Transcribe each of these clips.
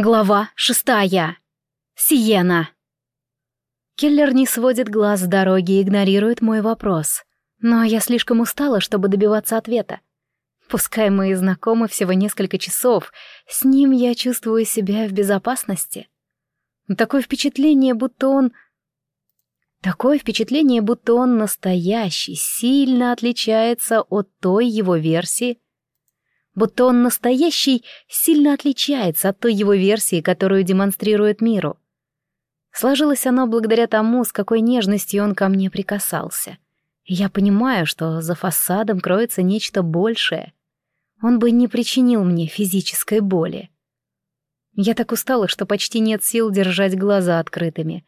Глава шестая. Сиена. Келлер не сводит глаз с дороги и игнорирует мой вопрос. Но я слишком устала, чтобы добиваться ответа. Пускай мы и знакомы всего несколько часов, с ним я чувствую себя в безопасности. Такое впечатление, будто он... Такое впечатление, будто он настоящий, сильно отличается от той его версии, будто он настоящий сильно отличается от той его версии, которую демонстрирует миру. Сложилось оно благодаря тому, с какой нежностью он ко мне прикасался. Я понимаю, что за фасадом кроется нечто большее. Он бы не причинил мне физической боли. Я так устала, что почти нет сил держать глаза открытыми.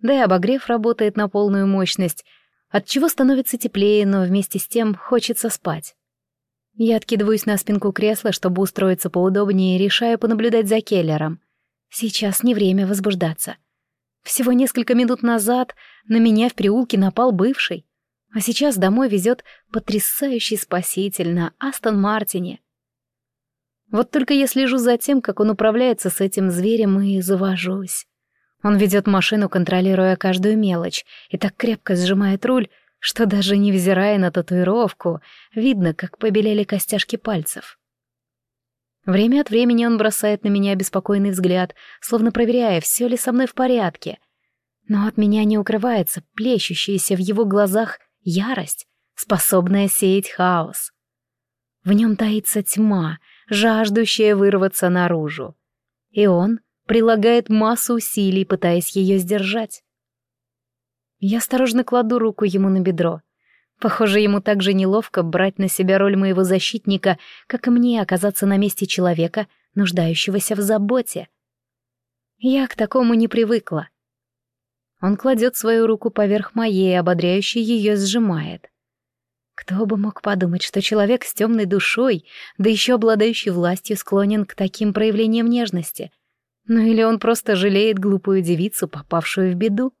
Да и обогрев работает на полную мощность, от чего становится теплее, но вместе с тем хочется спать. Я откидываюсь на спинку кресла, чтобы устроиться поудобнее, и решаю понаблюдать за Келлером. Сейчас не время возбуждаться. Всего несколько минут назад на меня в переулке напал бывший, а сейчас домой везет потрясающий спаситель на Астон Мартине. Вот только я слежу за тем, как он управляется с этим зверем, и завожусь. Он ведет машину, контролируя каждую мелочь, и так крепко сжимает руль, что даже невзирая на татуировку, видно, как побелели костяшки пальцев. Время от времени он бросает на меня беспокойный взгляд, словно проверяя, все ли со мной в порядке. Но от меня не укрывается плещущаяся в его глазах ярость, способная сеять хаос. В нем таится тьма, жаждущая вырваться наружу. И он прилагает массу усилий, пытаясь ее сдержать. Я осторожно кладу руку ему на бедро. Похоже, ему так же неловко брать на себя роль моего защитника, как и мне оказаться на месте человека, нуждающегося в заботе. Я к такому не привыкла. Он кладет свою руку поверх моей, ободряюще ее сжимает. Кто бы мог подумать, что человек с темной душой, да еще обладающий властью, склонен к таким проявлениям нежности. Ну или он просто жалеет глупую девицу, попавшую в беду.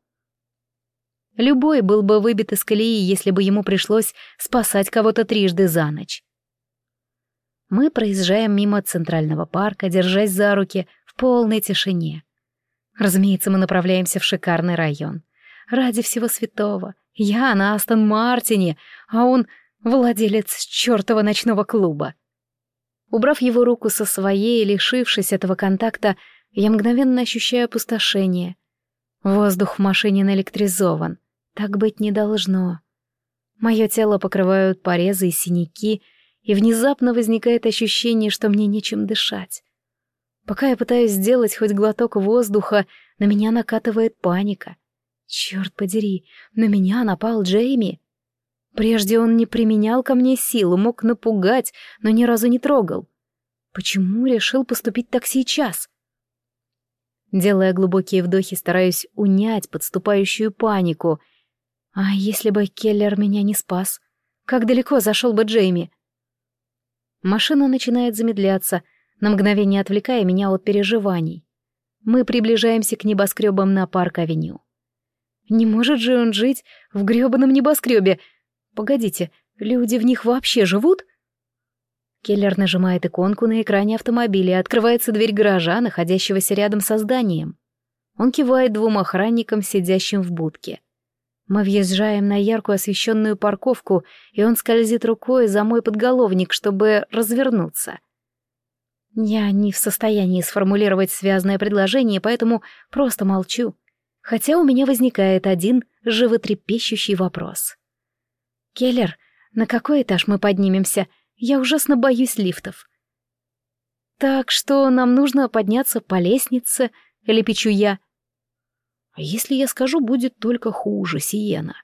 Любой был бы выбит из колеи, если бы ему пришлось спасать кого-то трижды за ночь. Мы проезжаем мимо Центрального парка, держась за руки, в полной тишине. Разумеется, мы направляемся в шикарный район. Ради всего святого. Я на Астон Мартине, а он владелец чертова ночного клуба. Убрав его руку со своей, лишившись этого контакта, я мгновенно ощущаю опустошение. Воздух в машине наэлектризован. Так быть не должно. Мое тело покрывают порезы и синяки, и внезапно возникает ощущение, что мне нечем дышать. Пока я пытаюсь сделать хоть глоток воздуха, на меня накатывает паника. Черт подери, на меня напал Джейми. Прежде он не применял ко мне силу, мог напугать, но ни разу не трогал. Почему решил поступить так сейчас? Делая глубокие вдохи, стараюсь унять подступающую панику а если бы Келлер меня не спас? Как далеко зашел бы Джейми? Машина начинает замедляться, на мгновение отвлекая меня от переживаний. Мы приближаемся к небоскребам на парк-авеню. Не может же он жить в грёбаном небоскребе? Погодите, люди в них вообще живут? Келлер нажимает иконку на экране автомобиля, и открывается дверь гаража, находящегося рядом со зданием. Он кивает двум охранникам, сидящим в будке. Мы въезжаем на яркую освещенную парковку, и он скользит рукой за мой подголовник, чтобы развернуться. Я не в состоянии сформулировать связное предложение, поэтому просто молчу. Хотя у меня возникает один животрепещущий вопрос. «Келлер, на какой этаж мы поднимемся? Я ужасно боюсь лифтов». «Так что нам нужно подняться по лестнице?» — лепечу я. А если я скажу, будет только хуже, Сиена.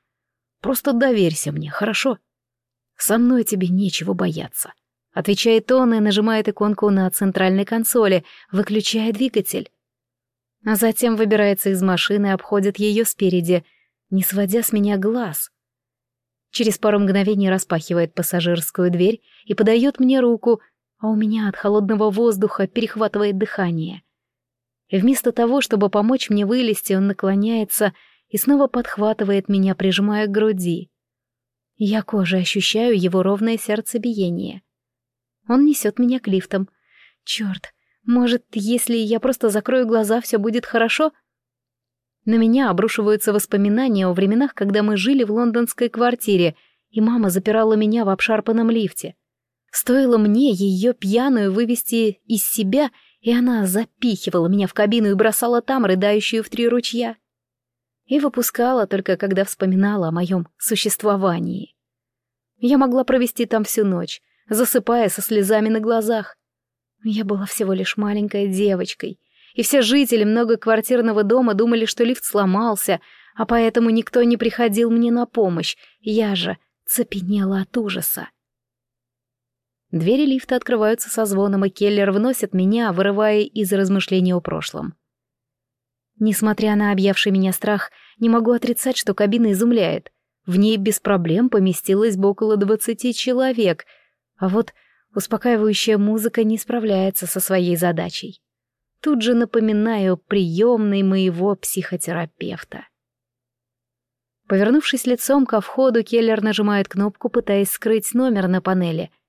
Просто доверься мне, хорошо? Со мной тебе нечего бояться. Отвечает он и нажимает иконку на центральной консоли, выключая двигатель. А затем выбирается из машины и обходит ее спереди, не сводя с меня глаз. Через пару мгновений распахивает пассажирскую дверь и подает мне руку, а у меня от холодного воздуха перехватывает дыхание. Вместо того, чтобы помочь мне вылезти, он наклоняется и снова подхватывает меня, прижимая к груди. Я кожей ощущаю его ровное сердцебиение. Он несет меня к лифтам. Черт, Может, если я просто закрою глаза, все будет хорошо? На меня обрушиваются воспоминания о временах, когда мы жили в лондонской квартире, и мама запирала меня в обшарпанном лифте. Стоило мне ее пьяную вывести из себя, и она запихивала меня в кабину и бросала там рыдающую в три ручья. И выпускала только, когда вспоминала о моем существовании. Я могла провести там всю ночь, засыпая со слезами на глазах. Я была всего лишь маленькой девочкой, и все жители многоквартирного дома думали, что лифт сломался, а поэтому никто не приходил мне на помощь, я же цепенела от ужаса. Двери лифта открываются со звоном, и Келлер вносит меня, вырывая из размышлений о прошлом. Несмотря на объявший меня страх, не могу отрицать, что кабина изумляет. В ней без проблем поместилось бы около двадцати человек, а вот успокаивающая музыка не справляется со своей задачей. Тут же напоминаю приемной моего психотерапевта. Повернувшись лицом ко входу, Келлер нажимает кнопку, пытаясь скрыть номер на панели —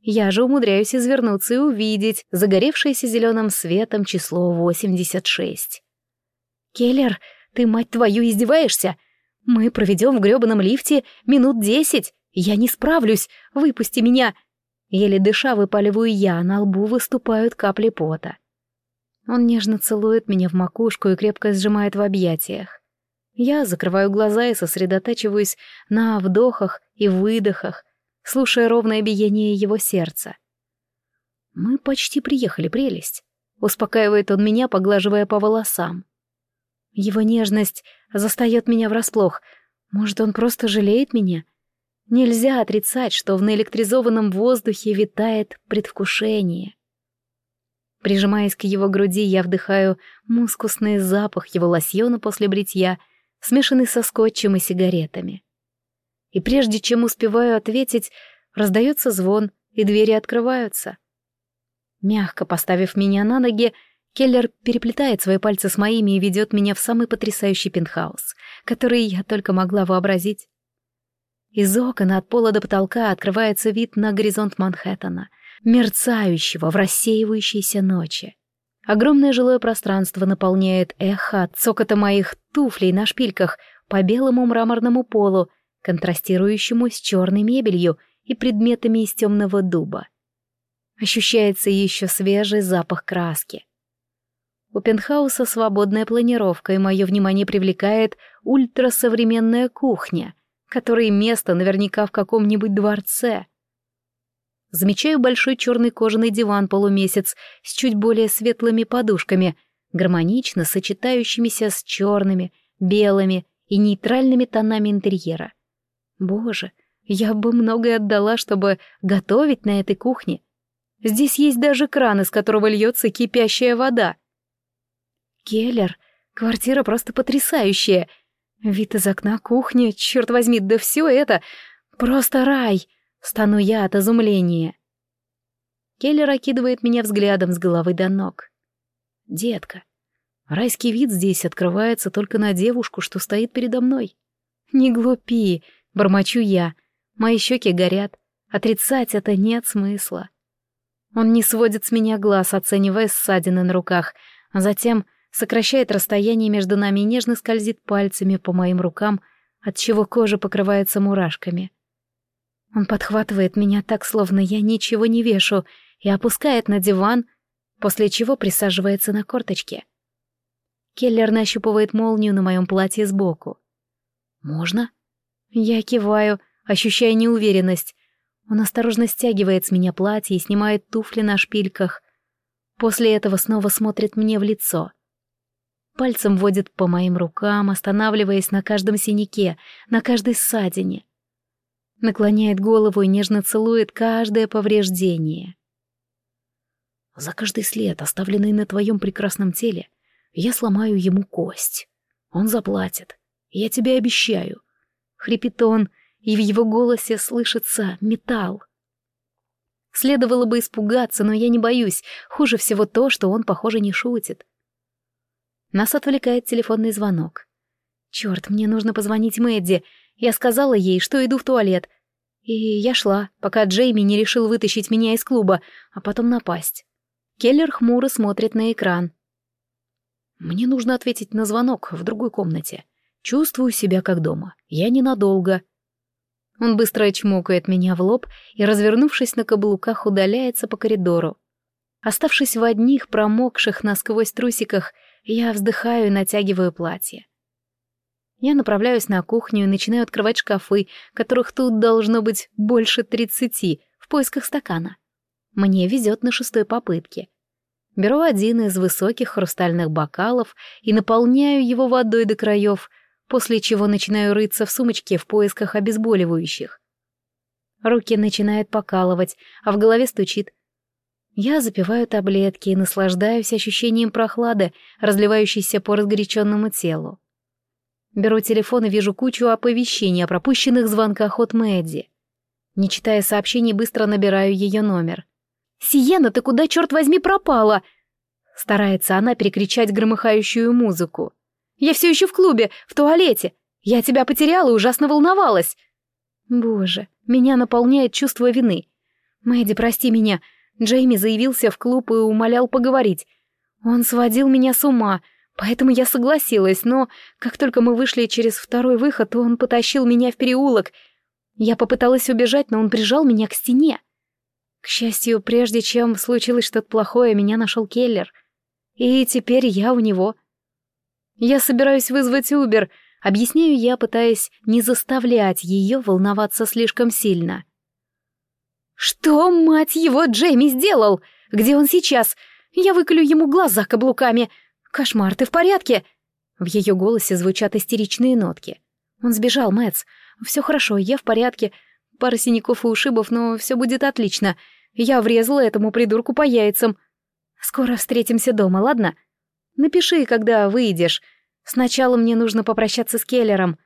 я же умудряюсь извернуться и увидеть загоревшееся зеленым светом число 86. «Келлер, ты, мать твою, издеваешься? Мы проведем в грёбаном лифте минут десять. Я не справлюсь. Выпусти меня!» Еле дыша выпаливаю я, на лбу выступают капли пота. Он нежно целует меня в макушку и крепко сжимает в объятиях. Я закрываю глаза и сосредотачиваюсь на вдохах и выдохах, слушая ровное биение его сердца. «Мы почти приехали, прелесть», — успокаивает он меня, поглаживая по волосам. Его нежность застает меня врасплох. Может, он просто жалеет меня? Нельзя отрицать, что в наэлектризованном воздухе витает предвкушение. Прижимаясь к его груди, я вдыхаю мускусный запах его лосьона после бритья, смешанный со скотчем и сигаретами и прежде чем успеваю ответить, раздается звон, и двери открываются. Мягко поставив меня на ноги, Келлер переплетает свои пальцы с моими и ведет меня в самый потрясающий пентхаус, который я только могла вообразить. Из окон от пола до потолка открывается вид на горизонт Манхэттена, мерцающего в рассеивающейся ночи. Огромное жилое пространство наполняет эхо от цокота моих туфлей на шпильках по белому мраморному полу контрастирующему с черной мебелью и предметами из темного дуба. Ощущается еще свежий запах краски. У пентхауса свободная планировка, и мое внимание привлекает ультрасовременная кухня, которой место наверняка в каком-нибудь дворце. Замечаю большой черный кожаный диван-полумесяц с чуть более светлыми подушками, гармонично сочетающимися с черными, белыми и нейтральными тонами интерьера. Боже, я бы многое отдала, чтобы готовить на этой кухне. Здесь есть даже кран, из которого льется кипящая вода. Келлер, квартира просто потрясающая. Вид из окна кухни, черт возьми, да все это просто рай. Стану я от изумления. Келлер окидывает меня взглядом с головы до ног. Детка, райский вид здесь открывается только на девушку, что стоит передо мной. Не глупи, Бормочу я. Мои щеки горят. Отрицать это нет смысла. Он не сводит с меня глаз, оценивая ссадины на руках, а затем сокращает расстояние между нами и нежно скользит пальцами по моим рукам, отчего кожа покрывается мурашками. Он подхватывает меня так, словно я ничего не вешу, и опускает на диван, после чего присаживается на корточке. Келлер нащупывает молнию на моем платье сбоку. «Можно?» Я киваю, ощущая неуверенность. Он осторожно стягивает с меня платье и снимает туфли на шпильках. После этого снова смотрит мне в лицо. Пальцем водит по моим рукам, останавливаясь на каждом синяке, на каждой ссадине. Наклоняет голову и нежно целует каждое повреждение. За каждый след, оставленный на твоем прекрасном теле, я сломаю ему кость. Он заплатит. Я тебе обещаю хрипит он, и в его голосе слышится металл. Следовало бы испугаться, но я не боюсь. Хуже всего то, что он, похоже, не шутит. Нас отвлекает телефонный звонок. Черт, мне нужно позвонить Мэдди. Я сказала ей, что иду в туалет. И я шла, пока Джейми не решил вытащить меня из клуба, а потом напасть. Келлер хмуро смотрит на экран. Мне нужно ответить на звонок в другой комнате. Чувствую себя как дома. Я ненадолго. Он быстро чмокает меня в лоб и, развернувшись на каблуках, удаляется по коридору. Оставшись в одних промокших насквозь трусиках, я вздыхаю и натягиваю платье. Я направляюсь на кухню и начинаю открывать шкафы, которых тут должно быть больше тридцати, в поисках стакана. Мне везет на шестой попытке. Беру один из высоких хрустальных бокалов и наполняю его водой до краев, после чего начинаю рыться в сумочке в поисках обезболивающих. Руки начинают покалывать, а в голове стучит. Я запиваю таблетки и наслаждаюсь ощущением прохлады, разливающейся по разгоряченному телу. Беру телефон и вижу кучу оповещений о пропущенных звонках от Мэдди. Не читая сообщений, быстро набираю ее номер. «Сиена, ты куда, черт возьми, пропала?» Старается она перекричать громыхающую музыку. «Я все еще в клубе, в туалете. Я тебя потеряла и ужасно волновалась». Боже, меня наполняет чувство вины. «Мэдди, прости меня». Джейми заявился в клуб и умолял поговорить. Он сводил меня с ума, Поэтому я согласилась, но как только мы вышли через второй выход, он потащил меня в переулок. Я попыталась убежать, но он прижал меня к стене. К счастью, прежде чем случилось что-то плохое, меня нашел Келлер. И теперь я у него. Я собираюсь вызвать Убер, объясняю я, пытаясь не заставлять ее волноваться слишком сильно. «Что, мать его, Джейми сделал? Где он сейчас? Я выколю ему глаза каблуками. «Кошмар, ты в порядке?» В ее голосе звучат истеричные нотки. Он сбежал, Мэтс. Все хорошо, я в порядке. Пара синяков и ушибов, но все будет отлично. Я врезала этому придурку по яйцам. Скоро встретимся дома, ладно? Напиши, когда выйдешь. Сначала мне нужно попрощаться с Келлером.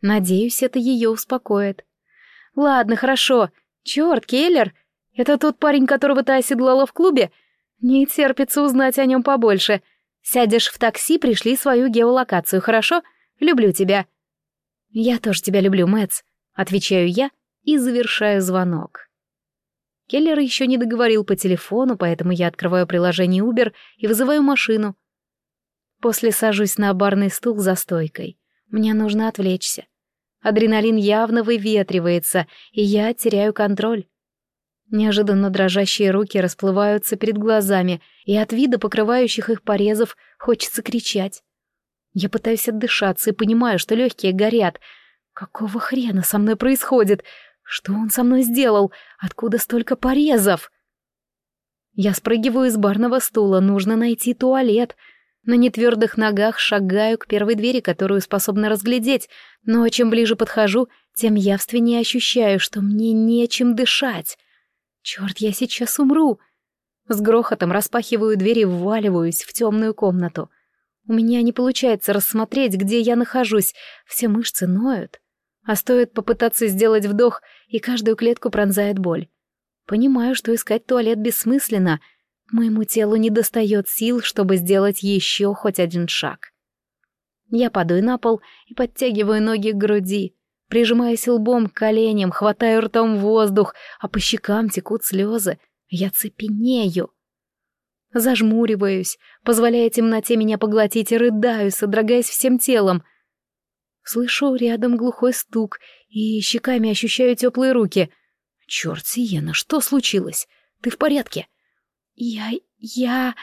Надеюсь, это ее успокоит. Ладно, хорошо. Черт, Келлер? Это тот парень, которого ты оседлала в клубе? Не терпится узнать о нем побольше. Сядешь в такси, пришли свою геолокацию, хорошо? Люблю тебя». «Я тоже тебя люблю, Мэтс», — отвечаю я и завершаю звонок. Келлер еще не договорил по телефону, поэтому я открываю приложение Uber и вызываю машину. После сажусь на барный стул за стойкой. Мне нужно отвлечься. Адреналин явно выветривается, и я теряю контроль. Неожиданно дрожащие руки расплываются перед глазами, и от вида покрывающих их порезов хочется кричать. Я пытаюсь отдышаться и понимаю, что легкие горят. Какого хрена со мной происходит? Что он со мной сделал? Откуда столько порезов? Я спрыгиваю из барного стула, нужно найти туалет. На нетвердых ногах шагаю к первой двери, которую способна разглядеть, но чем ближе подхожу, тем явственнее ощущаю, что мне нечем дышать. Черт, я сейчас умру. С грохотом распахиваю дверь и вваливаюсь в темную комнату. У меня не получается рассмотреть, где я нахожусь. Все мышцы ноют. А стоит попытаться сделать вдох, и каждую клетку пронзает боль. Понимаю, что искать туалет бессмысленно. Моему телу не достает сил, чтобы сделать еще хоть один шаг. Я падаю на пол и подтягиваю ноги к груди. Прижимаясь лбом к коленям, хватаю ртом воздух, а по щекам текут слезы. Я цепенею. Зажмуриваюсь, позволяя темноте меня поглотить и рыдаю, содрогаясь всем телом. Слышу рядом глухой стук и щеками ощущаю теплые руки. Черт, Сиена, что случилось? Ты в порядке? Я... я...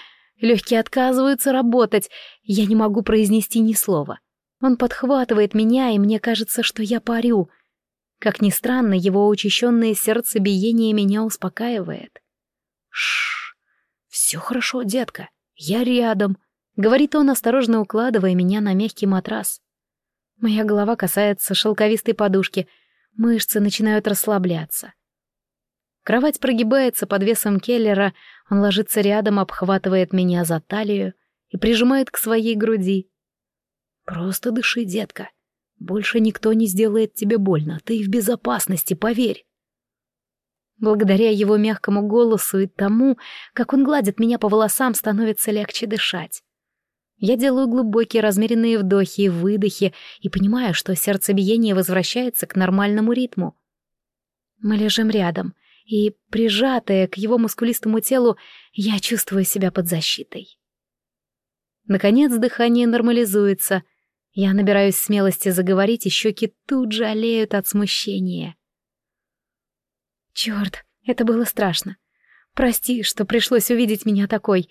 Легкие отказываются работать. Я не могу произнести ни слова. Он подхватывает меня, и мне кажется, что я парю. Как ни странно, его учащенное сердцебиение меня успокаивает. Шш, все хорошо, детка, я рядом, говорит он, осторожно укладывая меня на мягкий матрас. Моя голова касается шелковистой подушки, мышцы начинают расслабляться. Кровать прогибается под весом Келлера, он ложится рядом, обхватывает меня за талию и прижимает к своей груди. Просто дыши, детка. Больше никто не сделает тебе больно, ты в безопасности, поверь. Благодаря его мягкому голосу и тому, как он гладит меня по волосам, становится легче дышать. Я делаю глубокие размеренные вдохи и выдохи и понимаю, что сердцебиение возвращается к нормальному ритму. Мы лежим рядом, и, прижатая к его мускулистому телу, я чувствую себя под защитой. Наконец дыхание нормализуется. Я набираюсь смелости заговорить, и щеки тут же олеют от смущения. Черт, это было страшно. Прости, что пришлось увидеть меня такой.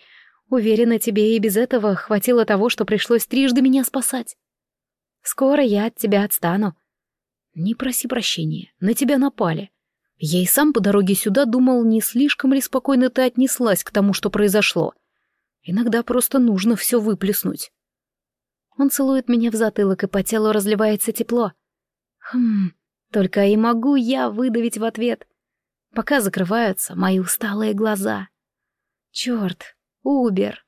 Уверена, тебе и без этого хватило того, что пришлось трижды меня спасать. Скоро я от тебя отстану. Не проси прощения, на тебя напали. Я и сам по дороге сюда думал, не слишком ли спокойно ты отнеслась к тому, что произошло. Иногда просто нужно все выплеснуть. Он целует меня в затылок, и по телу разливается тепло. Хм, только и могу я выдавить в ответ. Пока закрываются мои усталые глаза. Черт, Убер.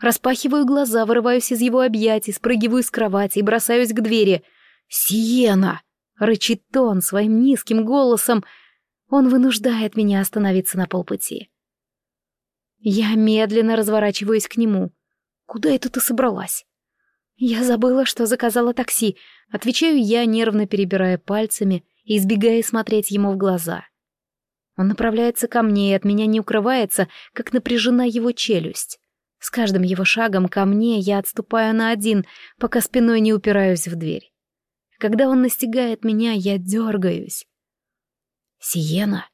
Распахиваю глаза, вырываюсь из его объятий, спрыгиваю с кровати и бросаюсь к двери. «Сиена!» — рычит он своим низким голосом. Он вынуждает меня остановиться на полпути. Я медленно разворачиваюсь к нему. «Куда это ты собралась?» «Я забыла, что заказала такси», — отвечаю я, нервно перебирая пальцами и избегая смотреть ему в глаза. Он направляется ко мне, и от меня не укрывается, как напряжена его челюсть. С каждым его шагом ко мне я отступаю на один, пока спиной не упираюсь в дверь. Когда он настигает меня, я дергаюсь. «Сиена,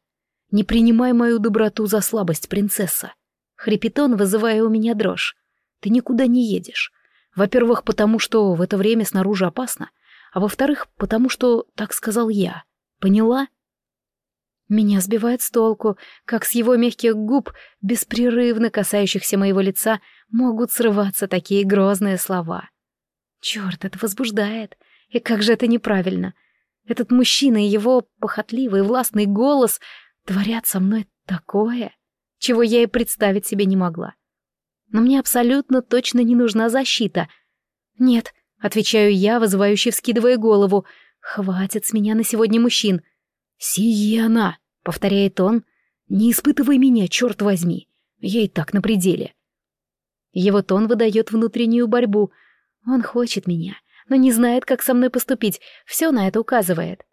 не принимай мою доброту за слабость, принцесса!» Хрипит он, вызывая у меня дрожь. «Ты никуда не едешь. Во-первых, потому что в это время снаружи опасно, а во-вторых, потому что так сказал я. Поняла?» Меня сбивает с толку, как с его мягких губ, беспрерывно касающихся моего лица, могут срываться такие грозные слова. Черт, это возбуждает. И как же это неправильно. Этот мужчина и его похотливый властный голос творят со мной такое, чего я и представить себе не могла. Но мне абсолютно точно не нужна защита. Нет, отвечаю я, вызывающе вскидывая голову. Хватит с меня на сегодня мужчин. Сиена! — повторяет он. «Не испытывай меня, черт возьми. Я и так на пределе». Его тон выдает внутреннюю борьбу. Он хочет меня, но не знает, как со мной поступить. Все на это указывает.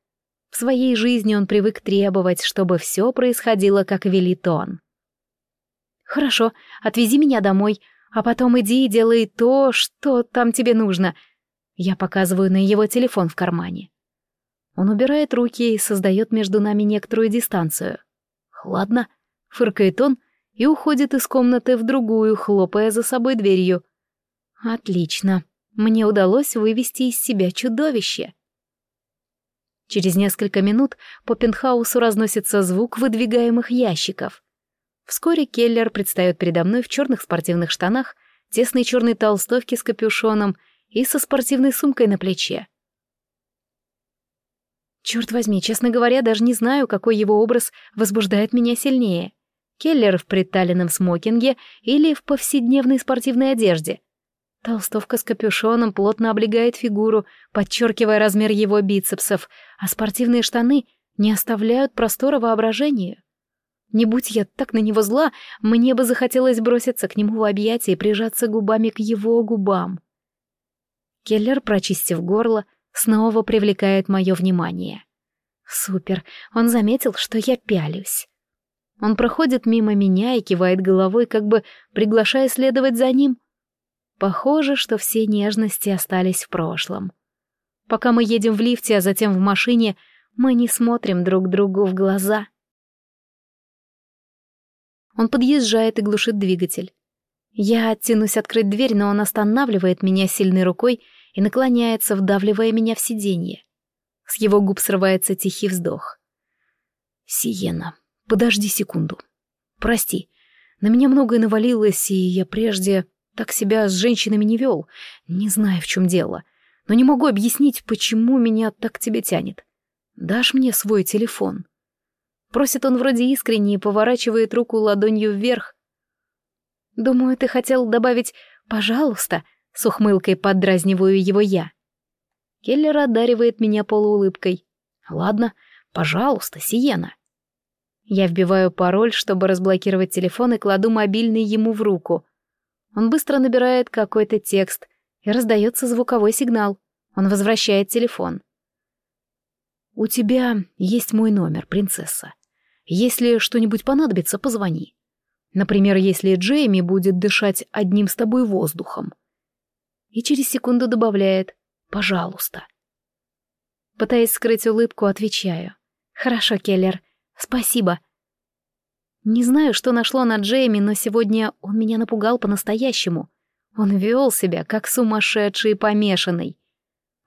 В своей жизни он привык требовать, чтобы все происходило, как велит он. «Хорошо, отвези меня домой, а потом иди и делай то, что там тебе нужно». Я показываю на его телефон в кармане. Он убирает руки и создает между нами некоторую дистанцию. «Ладно», — фыркает он и уходит из комнаты в другую, хлопая за собой дверью. «Отлично. Мне удалось вывести из себя чудовище». Через несколько минут по пентхаусу разносится звук выдвигаемых ящиков. Вскоре Келлер предстает передо мной в черных спортивных штанах, тесной черной толстовке с капюшоном и со спортивной сумкой на плече. Черт возьми, честно говоря, даже не знаю, какой его образ возбуждает меня сильнее. Келлер в приталенном смокинге или в повседневной спортивной одежде. Толстовка с капюшоном плотно облегает фигуру, подчеркивая размер его бицепсов, а спортивные штаны не оставляют простора воображению. Не будь я так на него зла, мне бы захотелось броситься к нему в объятия и прижаться губами к его губам. Келлер, прочистив горло, снова привлекает мое внимание. Супер, он заметил, что я пялюсь. Он проходит мимо меня и кивает головой, как бы приглашая следовать за ним. Похоже, что все нежности остались в прошлом. Пока мы едем в лифте, а затем в машине, мы не смотрим друг другу в глаза. Он подъезжает и глушит двигатель. Я оттянусь открыть дверь, но он останавливает меня сильной рукой и наклоняется, вдавливая меня в сиденье. С его губ срывается тихий вздох. «Сиена, подожди секунду. Прости, на меня многое навалилось, и я прежде так себя с женщинами не вел. Не знаю, в чем дело, но не могу объяснить, почему меня так тебе тянет. Дашь мне свой телефон?» Просит он вроде искренне и поворачивает руку ладонью вверх. «Думаю, ты хотел добавить «пожалуйста», с ухмылкой поддразниваю его я. Келлер одаривает меня полуулыбкой. «Ладно, пожалуйста, Сиена». Я вбиваю пароль, чтобы разблокировать телефон, и кладу мобильный ему в руку. Он быстро набирает какой-то текст, и раздается звуковой сигнал. Он возвращает телефон. «У тебя есть мой номер, принцесса. Если что-нибудь понадобится, позвони. Например, если Джейми будет дышать одним с тобой воздухом. И через секунду добавляет «пожалуйста». Пытаясь скрыть улыбку, отвечаю. «Хорошо, Келлер, спасибо». Не знаю, что нашло на Джейми, но сегодня он меня напугал по-настоящему. Он вел себя, как сумасшедший и помешанный.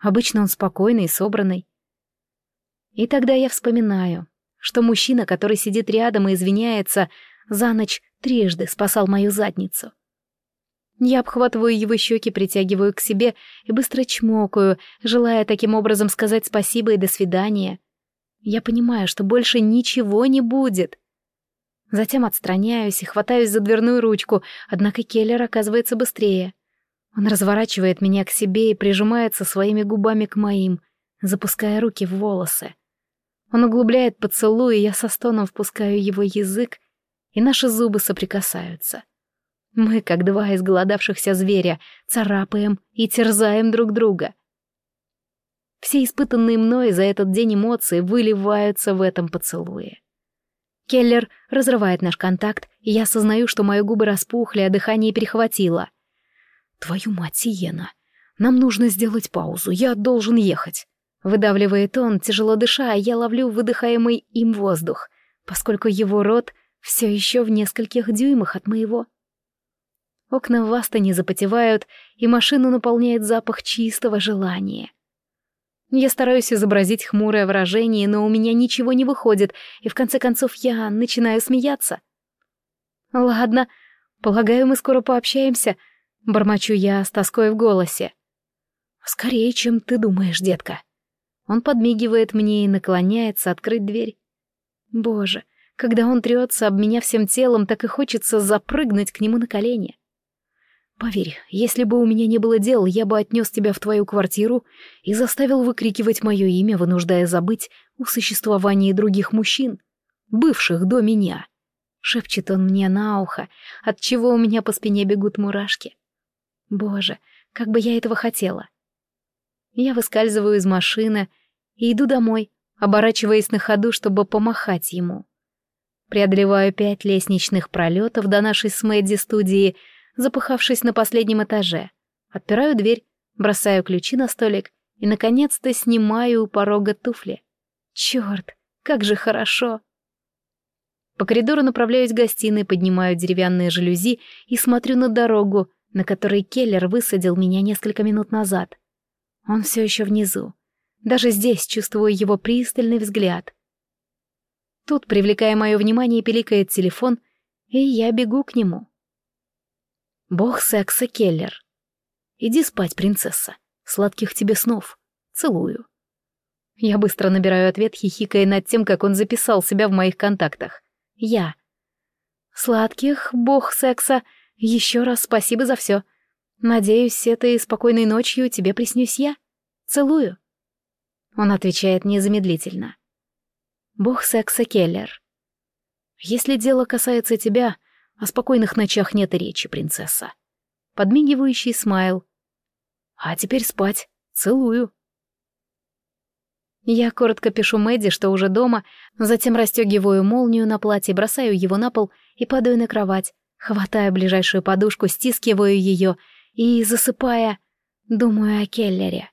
Обычно он спокойный и собранный. И тогда я вспоминаю, что мужчина, который сидит рядом и извиняется, за ночь трижды спасал мою задницу. Я обхватываю его щеки, притягиваю к себе и быстро чмокаю, желая таким образом сказать спасибо и до свидания. Я понимаю, что больше ничего не будет. Затем отстраняюсь и хватаюсь за дверную ручку, однако Келлер оказывается быстрее. Он разворачивает меня к себе и прижимается своими губами к моим, запуская руки в волосы. Он углубляет поцелуй, и я со стоном впускаю его язык, и наши зубы соприкасаются. Мы, как два изголодавшихся зверя, царапаем и терзаем друг друга. Все испытанные мной за этот день эмоции выливаются в этом поцелуе. Келлер разрывает наш контакт, и я осознаю, что мои губы распухли, а дыхание перехватило. «Твою мать, Сиена! Нам нужно сделать паузу, я должен ехать!» Выдавливает он, тяжело дыша, а я ловлю выдыхаемый им воздух, поскольку его рот все еще в нескольких дюймах от моего. Окна в Астоне запотевают, и машину наполняет запах чистого желания. Я стараюсь изобразить хмурое выражение, но у меня ничего не выходит, и в конце концов я начинаю смеяться. «Ладно, полагаю, мы скоро пообщаемся», — бормочу я с тоской в голосе. «Скорее, чем ты думаешь, детка». Он подмигивает мне и наклоняется открыть дверь. Боже, когда он трется об меня всем телом, так и хочется запрыгнуть к нему на колени. Поверь, если бы у меня не было дел, я бы отнес тебя в твою квартиру и заставил выкрикивать мое имя, вынуждая забыть о существовании других мужчин, бывших до меня. Шепчет он мне на ухо, от чего у меня по спине бегут мурашки. Боже, как бы я этого хотела. Я выскальзываю из машины и иду домой, оборачиваясь на ходу, чтобы помахать ему. Преодолеваю пять лестничных пролетов до нашей с Мэдди студии — запыхавшись на последнем этаже. Отпираю дверь, бросаю ключи на столик и, наконец-то, снимаю у порога туфли. Черт, как же хорошо! По коридору направляюсь в гостиной, поднимаю деревянные жалюзи и смотрю на дорогу, на которой Келлер высадил меня несколько минут назад. Он все еще внизу. Даже здесь чувствую его пристальный взгляд. Тут, привлекая мое внимание, пиликает телефон, и я бегу к нему. Бог секса Келлер. Иди спать, принцесса. Сладких тебе снов. Целую. Я быстро набираю ответ, хихикая над тем, как он записал себя в моих контактах. Я. Сладких, бог секса. Еще раз спасибо за все. Надеюсь, этой спокойной ночью тебе приснюсь я. Целую. Он отвечает незамедлительно. Бог секса Келлер. Если дело касается тебя, о спокойных ночах нет речи, принцесса. Подмигивающий смайл. А теперь спать. Целую. Я коротко пишу Мэдди, что уже дома, затем расстегиваю молнию на платье, бросаю его на пол и падаю на кровать, хватаю ближайшую подушку, стискиваю ее и, засыпая, думаю о Келлере.